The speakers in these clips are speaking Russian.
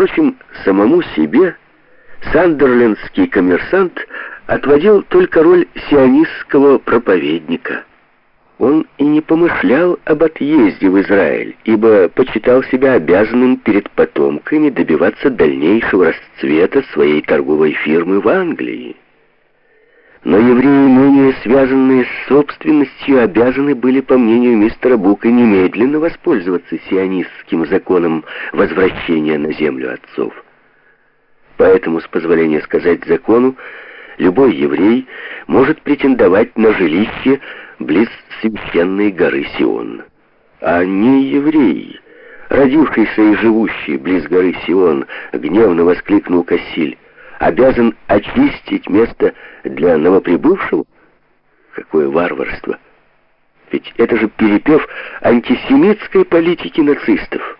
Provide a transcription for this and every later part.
Впрочем, самому себе сандерлендский коммерсант отводил только роль сионистского проповедника. Он и не помышлял об отъезде в Израиль, ибо почитал себя обязанным перед потомками добиваться дальнейшего расцвета своей торговой фирмы в Англии. Но евреи, менее связанные с собственностью, обязаны были, по мнению мистера Бука, немедленно воспользоваться сионистским законом возвращения на землю отцов. Поэтому, с позволения сказать закону, любой еврей может претендовать на жилище близ священной горы Сион. А не еврей, родившийся и живущий близ горы Сион, гневно воскликнул Кассиль обязан очистить место для новоприбывшего? Какое варварство! Ведь это же перепев антисемитской политики нацистов.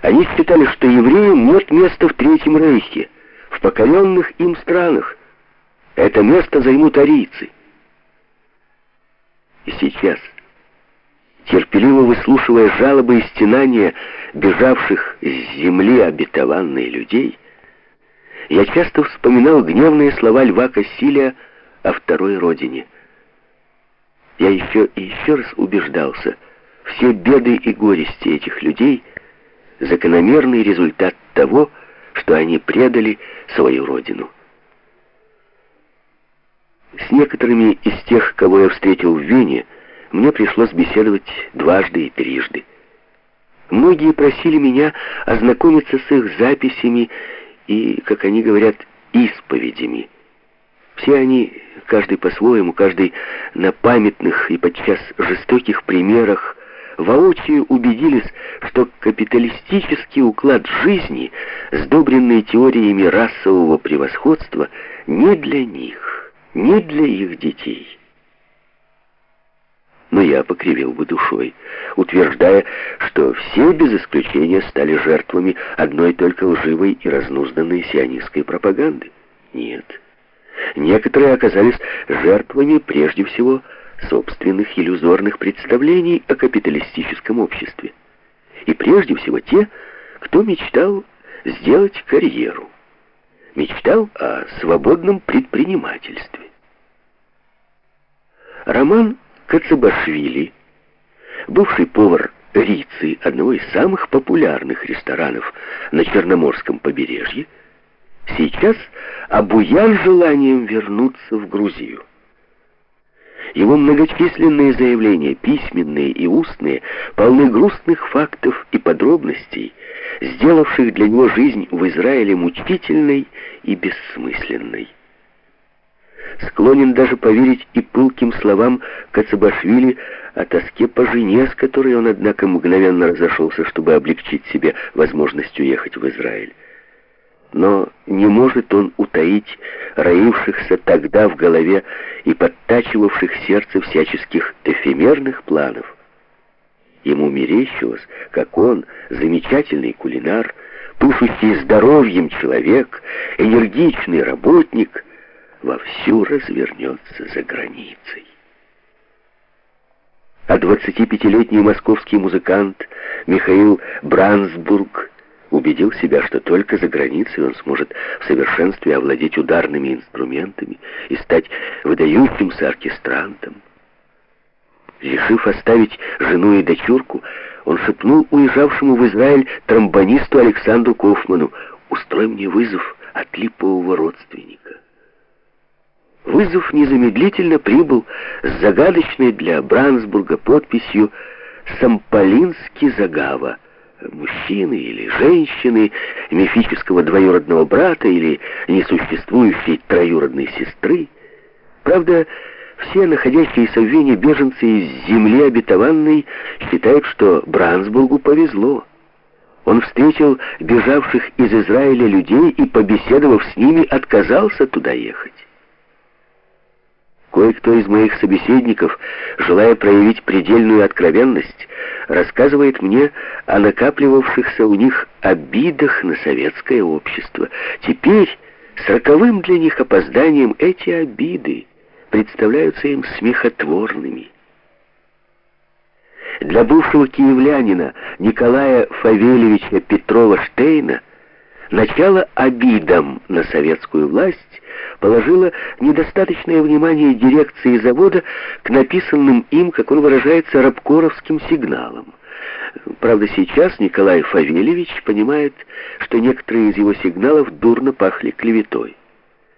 Они считали, что евреям нет места в Третьем Рейхе, в покоренных им странах. Это место займут арийцы. И сейчас, терпеливо выслушивая жалобы и стенания бежавших с земли обетованной людей, я часто вспоминал гневные слова Льва Кассилия о второй родине. Я еще и еще раз убеждался, все беды и горести этих людей — закономерный результат того, что они предали свою родину. С некоторыми из тех, кого я встретил в Вене, мне пришлось беседовать дважды и трижды. Многие просили меня ознакомиться с их записями и, как они говорят, исповедями. Все они, каждый по-своему, каждый на памятных и подчас жестоких примерах, воочию убедились, что капиталистический уклад жизни, сдобренный теориями расового превосходства, не для них, не для их детей но я покривил бы душой, утверждая, что все без исключения стали жертвами одной только лживой и разнузданной сионистской пропаганды. Нет. Некоторые оказались жертвами прежде всего собственных иллюзорных представлений о капиталистическом обществе. И прежде всего те, кто мечтал сделать карьеру, мечтал о свободном предпринимательстве. Роман Кацабашвили, бывший повар Рицы, одного из самых популярных ресторанов на Черноморском побережье, сейчас обуян желанием вернуться в Грузию. Его многочисленные заявления, письменные и устные, полны грустных фактов и подробностей, сделавших для него жизнь в Израиле мучительной и бессмысленной склонен даже поверить и пылким словам Кацабашвили о тоске по жене, с которой он, однако, мгновенно разошелся, чтобы облегчить себе возможность уехать в Израиль. Но не может он утаить роившихся тогда в голове и подтачивавших сердце всяческих эфемерных планов. Ему мерещилось, как он, замечательный кулинар, пышущий здоровьем человек, энергичный работник — вовсю развернется за границей. А 25-летний московский музыкант Михаил Брансбург убедил себя, что только за границей он сможет в совершенстве овладеть ударными инструментами и стать выдающимся оркестрантом. Решив оставить жену и дочурку, он шепнул уезжавшему в Израиль тромбонисту Александру Кофману «Устрой мне вызов от липового родственника». Вызов незамедлительно прибыл с загадочной для Брансбурга подписью «Самполинский Загава». Мужчины или женщины, мифического двоюродного брата или несуществующей троюродной сестры. Правда, все находящиеся в Вене беженцы из земли обетованной считают, что Брансбургу повезло. Он встретил бежавших из Израиля людей и, побеседовав с ними, отказался туда ехать. Кое-кто из моих собеседников, желая проявить предельную откровенность, рассказывает мне о накапливавшихся у них обидах на советское общество. Теперь с роковым для них опозданием эти обиды представляются им смехотворными. Для бывшего киевлянина Николая Фавелевича Петрова-Штейна Начало обидам на советскую власть положило недостаточное внимание дирекции завода к написанным им, как он выражается, рабкоровским сигналам. Правда, сейчас Николай Фавельевич понимает, что некоторые из его сигналов дурно пахли клеветой.